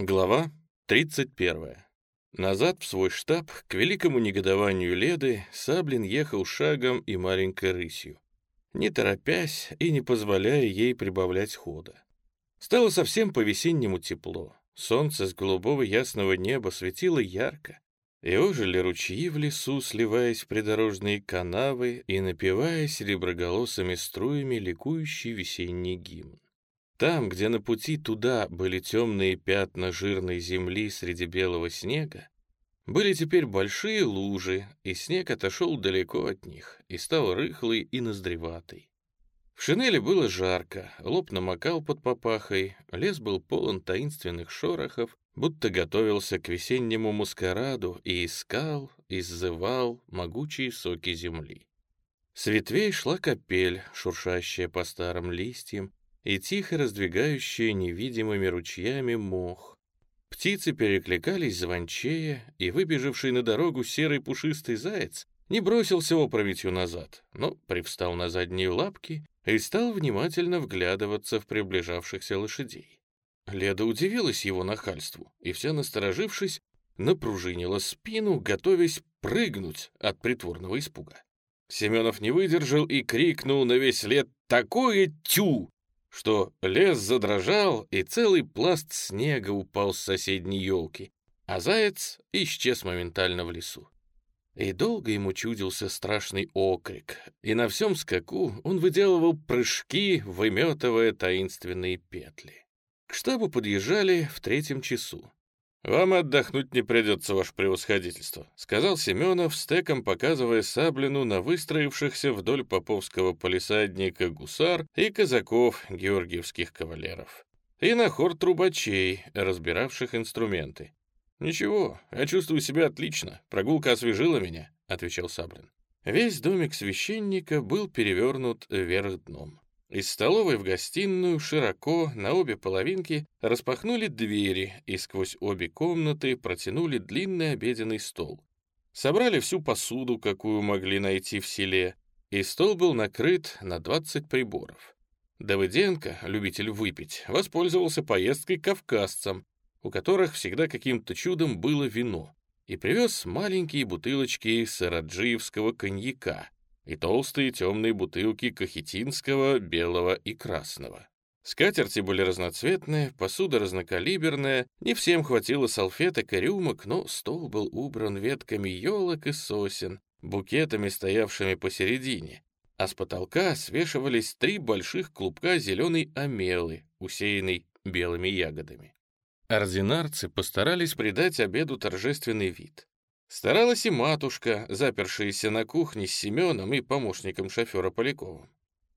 Глава 31. Назад в свой штаб, к великому негодованию Леды, Саблин ехал шагом и маленькой рысью, не торопясь и не позволяя ей прибавлять хода. Стало совсем по-весеннему тепло, солнце с голубого ясного неба светило ярко, и ожили ручьи в лесу, сливаясь в придорожные канавы и напевая сереброголосыми струями ликующий весенний гимн. Там, где на пути туда были темные пятна жирной земли среди белого снега, были теперь большие лужи, и снег отошел далеко от них и стал рыхлый и ноздреватый. В шинели было жарко, лоб намокал под попахой, лес был полон таинственных шорохов, будто готовился к весеннему маскараду и искал, иззывал могучие соки земли. С ветвей шла капель, шуршащая по старым листьям, и тихо раздвигающие невидимыми ручьями мох. Птицы перекликались звончее, и выбежавший на дорогу серый пушистый заяц не бросился опрометью назад, но привстал на задние лапки и стал внимательно вглядываться в приближавшихся лошадей. Леда удивилась его нахальству, и вся насторожившись, напружинила спину, готовясь прыгнуть от притворного испуга. Семенов не выдержал и крикнул на весь лет «Такое тю!» Что лес задрожал, и целый пласт снега упал с соседней елки, а заяц исчез моментально в лесу. И долго ему чудился страшный окрик, и на всем скаку он выделывал прыжки, выметывая таинственные петли. К штабу подъезжали в третьем часу. «Вам отдохнуть не придется, ваше превосходительство», — сказал Семенов, стеком показывая Саблину на выстроившихся вдоль поповского полисадника гусар и казаков георгиевских кавалеров. И на хор трубачей, разбиравших инструменты. «Ничего, я чувствую себя отлично, прогулка освежила меня», — отвечал Саблин. Весь домик священника был перевернут вверх дном. Из столовой в гостиную широко на обе половинки распахнули двери и сквозь обе комнаты протянули длинный обеденный стол. Собрали всю посуду, какую могли найти в селе, и стол был накрыт на 20 приборов. Давыденко, любитель выпить, воспользовался поездкой к кавказцам, у которых всегда каким-то чудом было вино, и привез маленькие бутылочки сараджиевского коньяка, и толстые темные бутылки кахетинского, белого и красного. Скатерти были разноцветные, посуда разнокалиберная, не всем хватило салфеток и рюмок, но стол был убран ветками елок и сосен, букетами, стоявшими посередине, а с потолка свешивались три больших клубка зеленой омелы, усеянной белыми ягодами. Ординарцы постарались придать обеду торжественный вид. Старалась и матушка, запершаяся на кухне с Семеном и помощником шофера Поляковым.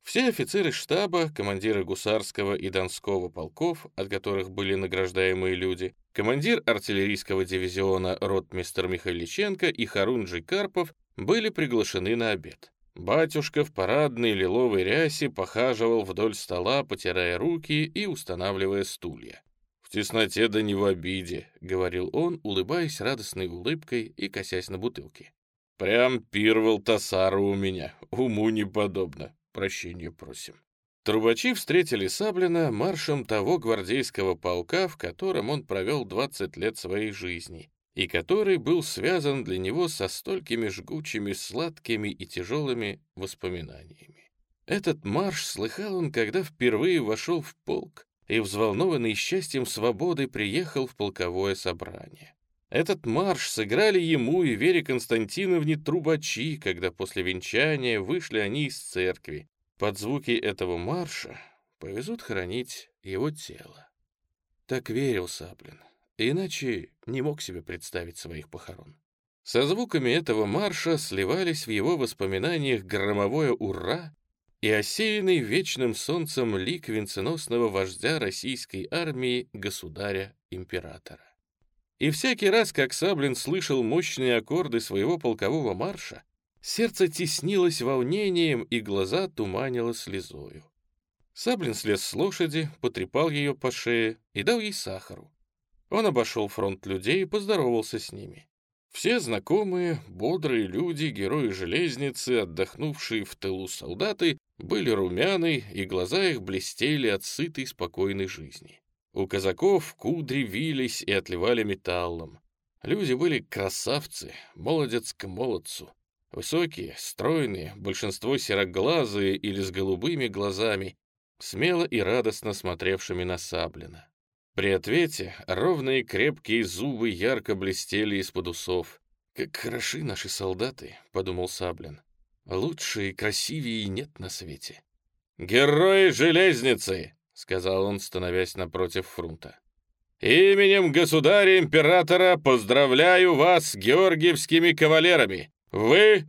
Все офицеры штаба, командиры гусарского и донского полков, от которых были награждаемые люди, командир артиллерийского дивизиона ротмистер Михайличенко и Харунджи Карпов были приглашены на обед. Батюшка в парадной лиловой рясе похаживал вдоль стола, потирая руки и устанавливая стулья. «В тесноте да не в обиде», — говорил он, улыбаясь радостной улыбкой и косясь на бутылки. «Прям пир Валтасара у меня, уму не подобно. Прощения просим». Трубачи встретили Саблина маршем того гвардейского полка, в котором он провел 20 лет своей жизни, и который был связан для него со столькими жгучими, сладкими и тяжелыми воспоминаниями. Этот марш слыхал он, когда впервые вошел в полк, и, взволнованный счастьем свободы, приехал в полковое собрание. Этот марш сыграли ему и Вере Константиновне трубачи, когда после венчания вышли они из церкви. Под звуки этого марша повезут хоронить его тело. Так верил Саблин, иначе не мог себе представить своих похорон. Со звуками этого марша сливались в его воспоминаниях громовое «Ура» и осеянный вечным солнцем лик венценосного вождя российской армии государя-императора. И всякий раз, как Саблин слышал мощные аккорды своего полкового марша, сердце теснилось волнением и глаза туманило слезою. Саблин слез с лошади, потрепал ее по шее и дал ей сахару. Он обошел фронт людей и поздоровался с ними. Все знакомые, бодрые люди, герои железницы, отдохнувшие в тылу солдаты, были румяны, и глаза их блестели от сытой, спокойной жизни. У казаков кудри вились и отливали металлом. Люди были красавцы, молодец к молодцу. Высокие, стройные, большинство сероглазые или с голубыми глазами, смело и радостно смотревшими на Саблина. При ответе ровные крепкие зубы ярко блестели из-под усов. «Как хороши наши солдаты», — подумал Саблин. «Лучше и красивее нет на свете». «Герои железницы!» — сказал он, становясь напротив фронта. «Именем государя-императора поздравляю вас с георгиевскими кавалерами! Вы...»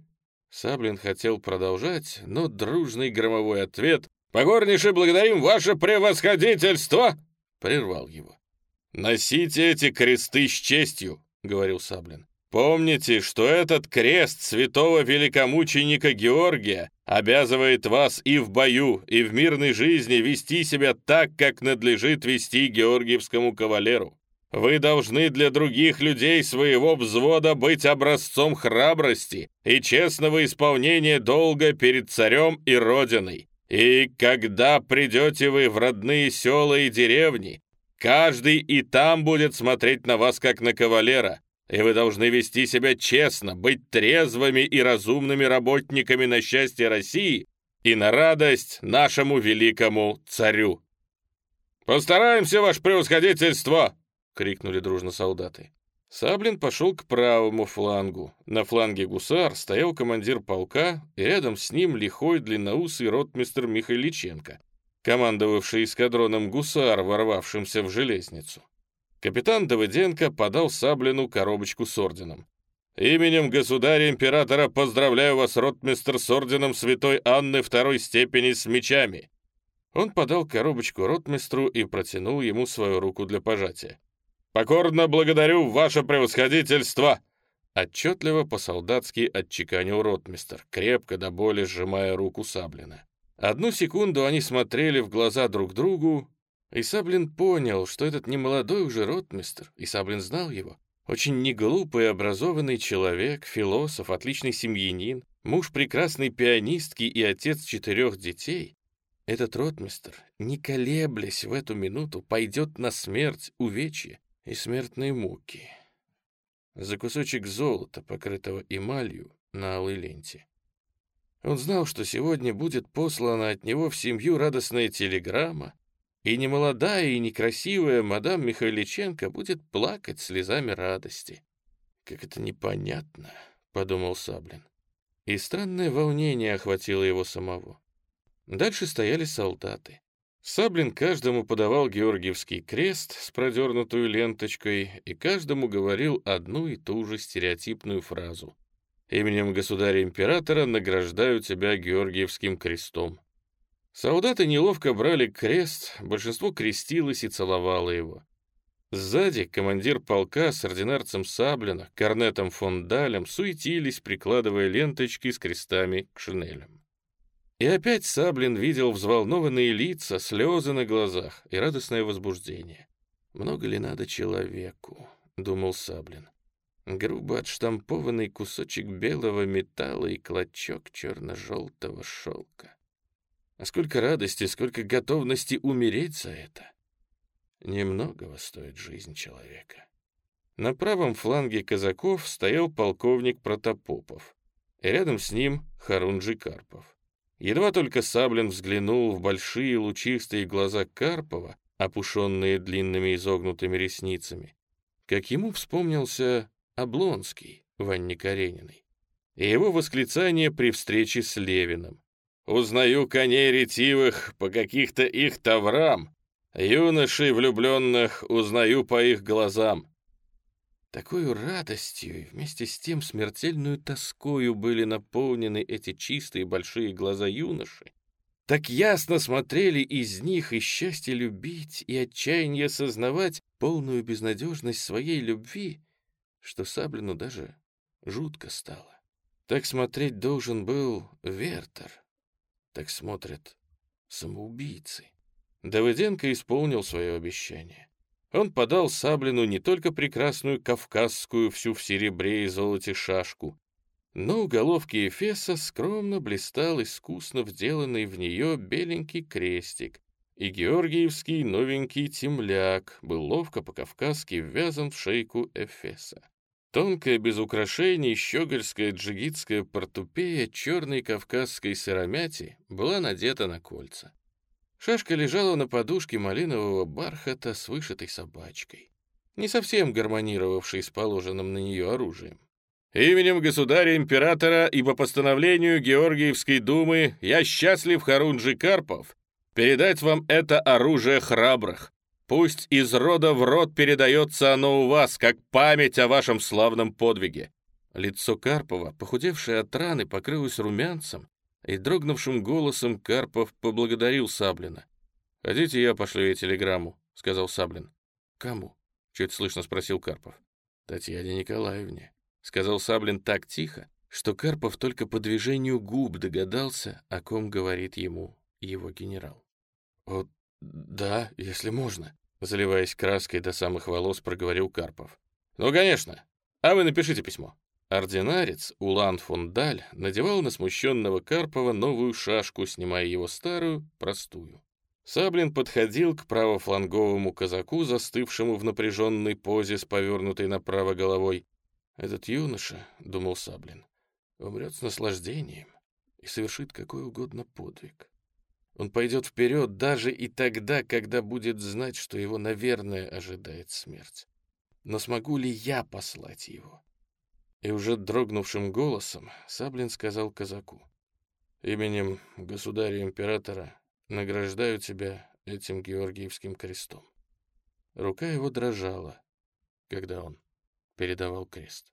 Саблин хотел продолжать, но дружный громовой ответ «Покорнейше благодарим ваше превосходительство!» прервал его. «Носите эти кресты с честью», — говорил Саблин. «Помните, что этот крест святого великомученика Георгия обязывает вас и в бою, и в мирной жизни вести себя так, как надлежит вести георгиевскому кавалеру. Вы должны для других людей своего взвода быть образцом храбрости и честного исполнения долга перед царем и родиной. И когда придете вы в родные села и деревни, каждый и там будет смотреть на вас как на кавалера, и вы должны вести себя честно, быть трезвыми и разумными работниками на счастье России и на радость нашему великому царю. «Постараемся, ваше превосходительство!» — крикнули дружно солдаты. Саблин пошел к правому флангу. На фланге гусар стоял командир полка, и рядом с ним лихой длинноусый ротмистр Михайличенко, командовавший эскадроном гусар, ворвавшимся в железницу. Капитан Давыденко подал Саблину коробочку с орденом. «Именем государя-императора поздравляю вас, ротмистр, с орденом святой Анны второй степени с мечами!» Он подал коробочку ротмистру и протянул ему свою руку для пожатия. «Покорно благодарю ваше превосходительство!» Отчетливо по-солдатски отчеканил ротмистер, крепко до боли сжимая руку Саблина. Одну секунду они смотрели в глаза друг другу, и Саблин понял, что этот немолодой уже ротмистер, и Саблин знал его, очень неглупый и образованный человек, философ, отличный семьянин, муж прекрасной пианистки и отец четырех детей, этот ротмистер, не колеблясь в эту минуту, пойдет на смерть, увечье и смертные муки. За кусочек золота, покрытого эмалью на алой ленте. Он знал, что сегодня будет послана от него в семью радостная телеграмма, и немолодая и некрасивая мадам Михайличенко будет плакать слезами радости. «Как это непонятно», — подумал Саблин. И странное волнение охватило его самого. Дальше стояли солдаты. Саблин каждому подавал Георгиевский крест с продернутую ленточкой и каждому говорил одну и ту же стереотипную фразу. «Именем государя-императора награждаю тебя Георгиевским крестом». Солдаты неловко брали крест, большинство крестилось и целовало его. Сзади командир полка с ординарцем Саблина, корнетом фон Далем суетились, прикладывая ленточки с крестами к шинелям. И опять Саблин видел взволнованные лица, слезы на глазах и радостное возбуждение. «Много ли надо человеку?» — думал Саблин. Грубо отштампованный кусочек белого металла и клочок черно-желтого шелка. А сколько радости, сколько готовности умереть за это. Немногого стоит жизнь человека. На правом фланге казаков стоял полковник Протопопов, и рядом с ним Харунжи Карпов. Едва только Саблин взглянул в большие лучистые глаза Карпова, опушенные длинными изогнутыми ресницами, как ему вспомнился Облонский в Карениной и его восклицание при встрече с Левиным. «Узнаю коней ретивых по каких-то их таврам, юношей влюбленных узнаю по их глазам. Такой радостью и вместе с тем смертельную тоскою были наполнены эти чистые большие глаза юноши. Так ясно смотрели из них и счастье любить, и отчаяние сознавать полную безнадежность своей любви, что Саблину даже жутко стало. Так смотреть должен был Вертер. Так смотрят самоубийцы. Давыденко исполнил свое обещание. Он подал Саблину не только прекрасную кавказскую всю в серебре и золоте шашку, но у головки Эфеса скромно блистал искусно вделанный в нее беленький крестик и георгиевский новенький темляк был ловко по-кавказски ввязан в шейку Эфеса. Тонкая, без украшений, щегольская джигитская портупея черной кавказской сыромяти была надета на кольца. Шашка лежала на подушке малинового бархата с вышитой собачкой, не совсем гармонировавшей с положенным на нее оружием. Именем государя-императора и по постановлению Георгиевской думы я счастлив, Харунжи Карпов, передать вам это оружие храбрых. Пусть из рода в род передается оно у вас, как память о вашем славном подвиге». Лицо Карпова, похудевшее от раны, покрылось румянцем, и дрогнувшим голосом Карпов поблагодарил Саблина. «Хотите, я пошлю ей телеграмму?» — сказал Саблин. «Кому?» — чуть слышно спросил Карпов. «Татьяне Николаевне», — сказал Саблин так тихо, что Карпов только по движению губ догадался, о ком говорит ему его генерал. «О, да, если можно», — заливаясь краской до самых волос, проговорил Карпов. «Ну, конечно. А вы напишите письмо». Ординарец Улан фон Даль надевал на смущенного Карпова новую шашку, снимая его старую, простую. Саблин подходил к правофланговому казаку, застывшему в напряженной позе с повернутой направо головой. «Этот юноша, — думал Саблин, — умрет с наслаждением и совершит какой угодно подвиг. Он пойдет вперед даже и тогда, когда будет знать, что его, наверное, ожидает смерть. Но смогу ли я послать его?» И уже дрогнувшим голосом Саблин сказал казаку. «Именем государя-императора награждаю тебя этим Георгиевским крестом». Рука его дрожала, когда он передавал крест.